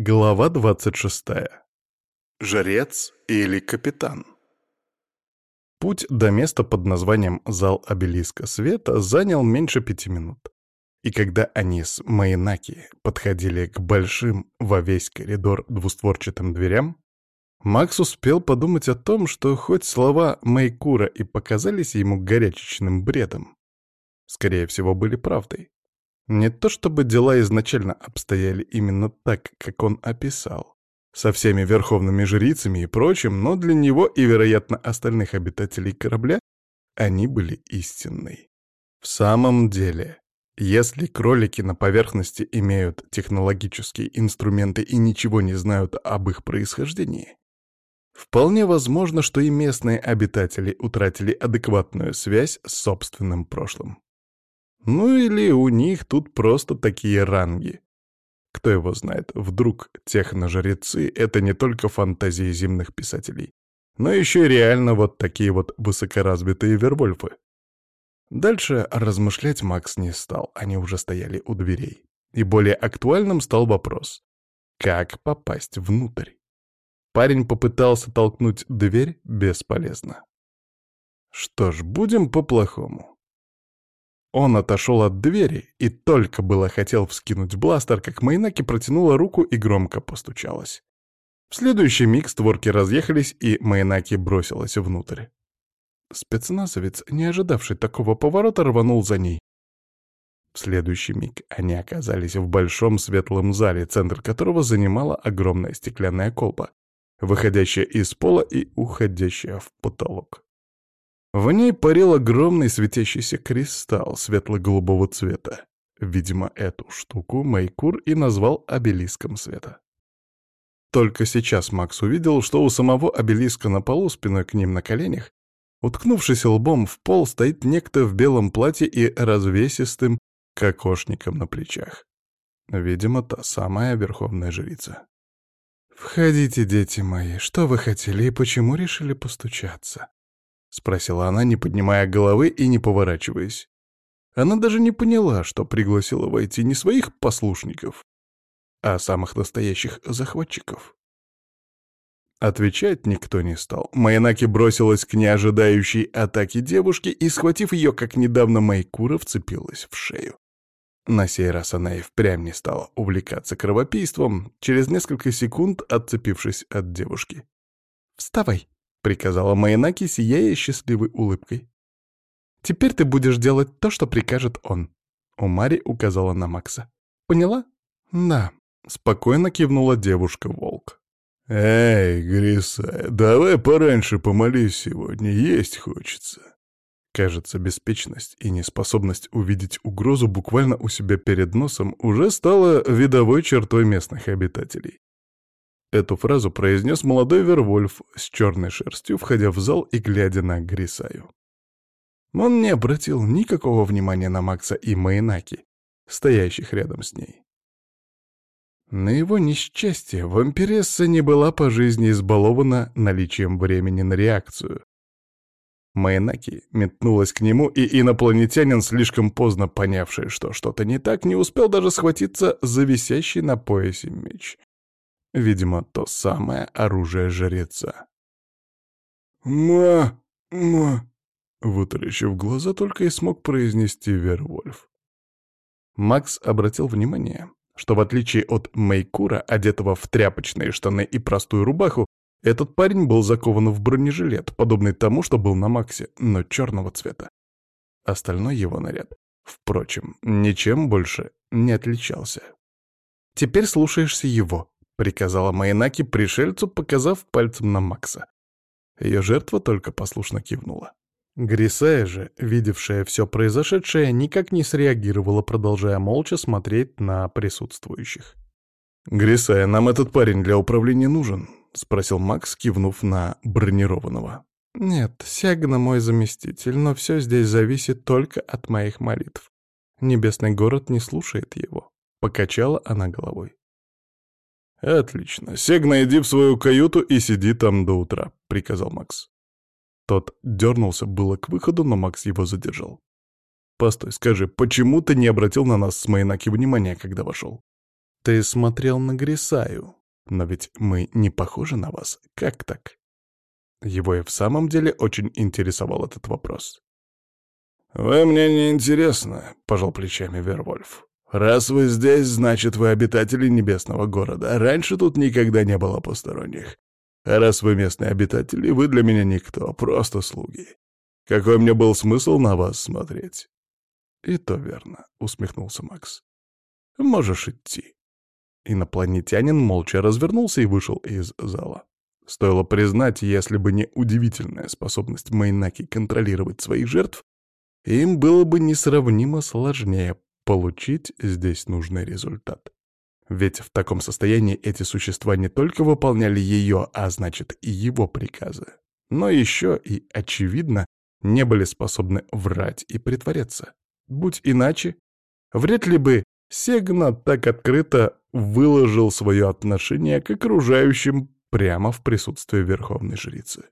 Глава 26. Жрец или капитан? Путь до места под названием «Зал обелиска света» занял меньше пяти минут. И когда они с Майнаки подходили к большим во весь коридор двустворчатым дверям, Макс успел подумать о том, что хоть слова Майкура и показались ему горячечным бредом, скорее всего, были правдой. Не то чтобы дела изначально обстояли именно так, как он описал, со всеми верховными жрицами и прочим, но для него и, вероятно, остальных обитателей корабля они были истинной. В самом деле, если кролики на поверхности имеют технологические инструменты и ничего не знают об их происхождении, вполне возможно, что и местные обитатели утратили адекватную связь с собственным прошлым. Ну или у них тут просто такие ранги. Кто его знает, вдруг техножрецы — это не только фантазии земных писателей, но еще и реально вот такие вот высокоразвитые вервольфы. Дальше размышлять Макс не стал, они уже стояли у дверей. И более актуальным стал вопрос — как попасть внутрь? Парень попытался толкнуть дверь бесполезно. Что ж, будем по-плохому. Он отошел от двери и только было хотел вскинуть бластер, как Майнаки протянула руку и громко постучалась. В следующий миг створки разъехались, и Майнаки бросилась внутрь. Спецназовец, не ожидавший такого поворота, рванул за ней. В следующий миг они оказались в большом светлом зале, центр которого занимала огромная стеклянная колба, выходящая из пола и уходящая в потолок. В ней парил огромный светящийся кристалл светло-голубого цвета. Видимо, эту штуку Майкур и назвал обелиском света. Только сейчас Макс увидел, что у самого обелиска на полу, спиной к ним на коленях, уткнувшись лбом в пол, стоит некто в белом платье и развесистым кокошником на плечах. Видимо, та самая верховная жрица. «Входите, дети мои, что вы хотели и почему решили постучаться?» — спросила она, не поднимая головы и не поворачиваясь. Она даже не поняла, что пригласила войти не своих послушников, а самых настоящих захватчиков. Отвечать никто не стал. Майнаки бросилась к неожидающей атаке девушки и, схватив ее, как недавно Майкура, вцепилась в шею. На сей раз она и впрямь не стала увлекаться кровопийством, через несколько секунд отцепившись от девушки. «Вставай!» — приказала Майнаки, сияя счастливой улыбкой. «Теперь ты будешь делать то, что прикажет он», — Умари указала на Макса. «Поняла?» «Да», — спокойно кивнула девушка-волк. «Эй, Гриса, давай пораньше помолись сегодня, есть хочется». Кажется, беспечность и неспособность увидеть угрозу буквально у себя перед носом уже стала видовой чертой местных обитателей. Эту фразу произнес молодой Вервольф с черной шерстью, входя в зал и глядя на Грисаю. Он не обратил никакого внимания на Макса и Майнаки, стоящих рядом с ней. На его несчастье вампиресса не была по жизни избалована наличием времени на реакцию. Майнаки метнулась к нему, и инопланетянин, слишком поздно понявший, что что-то не так, не успел даже схватиться за висящий на поясе меч. Видимо, то самое оружие жреца. «Ма... ма...» Вытаращив глаза, только и смог произнести Вервольф. Макс обратил внимание, что в отличие от Мейкура, одетого в тряпочные штаны и простую рубаху, этот парень был закован в бронежилет, подобный тому, что был на Максе, но черного цвета. Остальной его наряд, впрочем, ничем больше не отличался. «Теперь слушаешься его», приказала Майнаки пришельцу, показав пальцем на Макса. Ее жертва только послушно кивнула. Грисая же, видевшая все произошедшее, никак не среагировала, продолжая молча смотреть на присутствующих. «Грисая, нам этот парень для управления нужен?» — спросил Макс, кивнув на бронированного. «Нет, Сягна мой заместитель, но все здесь зависит только от моих молитв. Небесный город не слушает его», — покачала она головой. «Отлично. Сегна, иди в свою каюту и сиди там до утра», — приказал Макс. Тот дернулся было к выходу, но Макс его задержал. «Постой, скажи, почему ты не обратил на нас с Майнаки внимания, когда вошел?» Ты смотрел на Грисаю, но ведь мы не похожи на вас. Как так? Его и в самом деле очень интересовал этот вопрос. «Вы мне не интересны», — пожал плечами Вервольф. «Раз вы здесь, значит, вы обитатели небесного города. Раньше тут никогда не было посторонних. А раз вы местные обитатели, вы для меня никто, просто слуги. Какой мне был смысл на вас смотреть?» «И то верно», — усмехнулся Макс. «Можешь идти». Инопланетянин молча развернулся и вышел из зала. Стоило признать, если бы не удивительная способность Майнаки контролировать своих жертв, им было бы несравнимо сложнее получить здесь нужный результат. Ведь в таком состоянии эти существа не только выполняли ее, а значит и его приказы, но еще и, очевидно, не были способны врать и притворяться. Будь иначе, вряд ли бы Сегна так открыто выложил свое отношение к окружающим прямо в присутствии Верховной Жрицы.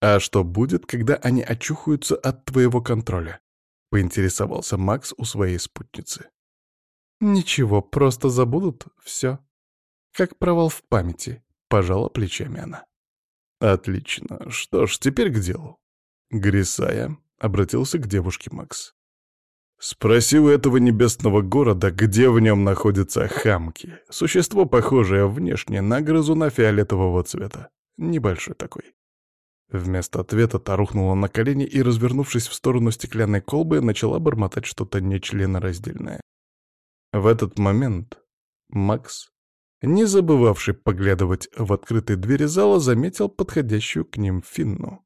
«А что будет, когда они очухаются от твоего контроля?» — поинтересовался Макс у своей спутницы. «Ничего, просто забудут все. Как провал в памяти», — пожала плечами она. «Отлично. Что ж, теперь к делу». Грисая обратился к девушке Макс. «Спроси у этого небесного города, где в нем находятся хамки. Существо, похожее внешне на грызуна фиолетового цвета. Небольшой такой. Вместо ответа та рухнула на колени и, развернувшись в сторону стеклянной колбы, начала бормотать что-то нечленораздельное. В этот момент Макс, не забывавший поглядывать в открытые двери зала, заметил подходящую к ним Финну.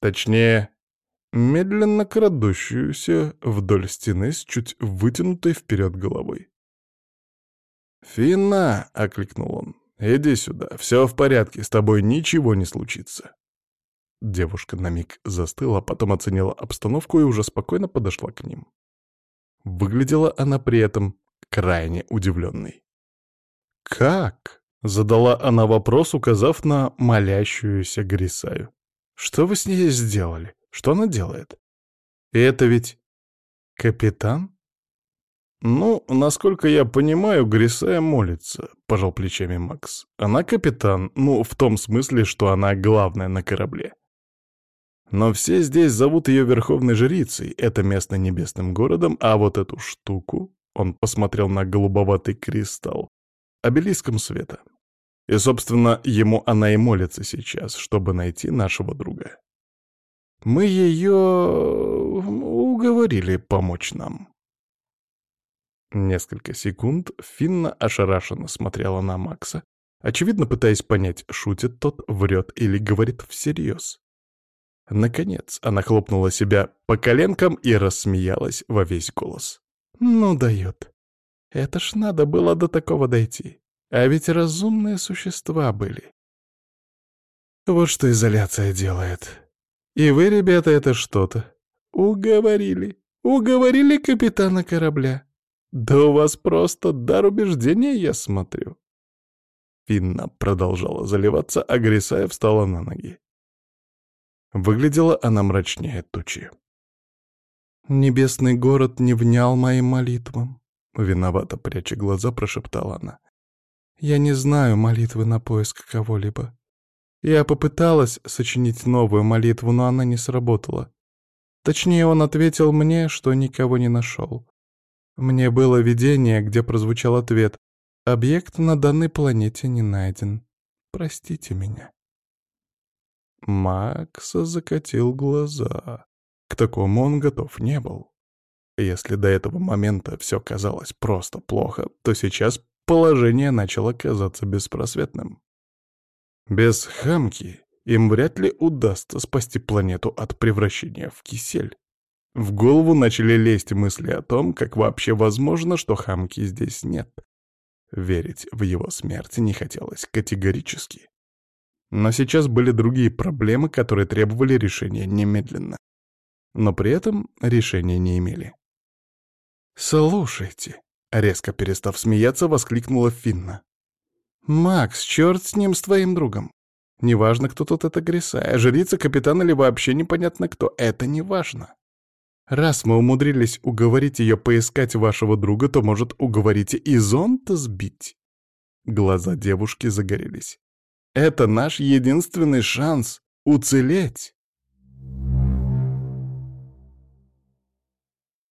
Точнее, медленно крадущуюся вдоль стены с чуть вытянутой вперед головой. «Финна!» — окликнул он. «Иди сюда, все в порядке, с тобой ничего не случится». Девушка на миг застыла, потом оценила обстановку и уже спокойно подошла к ним. Выглядела она при этом крайне удивленной. «Как?» — задала она вопрос, указав на молящуюся Грисаю. «Что вы с ней сделали? Что она делает? Это ведь капитан?» «Ну, насколько я понимаю, Грисая молится», — пожал плечами Макс. «Она капитан, ну, в том смысле, что она главная на корабле. Но все здесь зовут ее Верховной Жрицей, это место небесным городом, а вот эту штуку...» Он посмотрел на голубоватый кристалл, обелиском света. И, собственно, ему она и молится сейчас, чтобы найти нашего друга. Мы ее уговорили помочь нам. Несколько секунд Финна ошарашенно смотрела на Макса, очевидно пытаясь понять, шутит тот, врет или говорит всерьез. Наконец она хлопнула себя по коленкам и рассмеялась во весь голос. «Ну дает. Это ж надо было до такого дойти. А ведь разумные существа были. Вот что изоляция делает. И вы, ребята, это что-то. Уговорили. Уговорили капитана корабля. «Да у вас просто дар убеждения, я смотрю». Финна продолжала заливаться, а Грисая встала на ноги. Выглядела она мрачнее тучи. «Небесный город не внял моим молитвам», — виновато пряча глаза, прошептала она. «Я не знаю молитвы на поиск кого-либо. Я попыталась сочинить новую молитву, но она не сработала. Точнее, он ответил мне, что никого не нашел. Мне было видение, где прозвучал ответ «Объект на данной планете не найден. Простите меня». Макс закатил глаза. К такому он готов не был. Если до этого момента все казалось просто плохо, то сейчас положение начало казаться беспросветным. Без хамки им вряд ли удастся спасти планету от превращения в кисель. В голову начали лезть мысли о том, как вообще возможно, что Хамки здесь нет. Верить в его смерть не хотелось категорически. Но сейчас были другие проблемы, которые требовали решения немедленно. Но при этом решения не имели. «Слушайте», — резко перестав смеяться, воскликнула Финна. «Макс, черт с ним, с твоим другом. Неважно, кто тут это Грисая, жрица, капитан или вообще непонятно кто, это не важно. Раз мы умудрились уговорить ее поискать вашего друга, то, может, уговорите и зонт сбить?» Глаза девушки загорелись. «Это наш единственный шанс уцелеть!»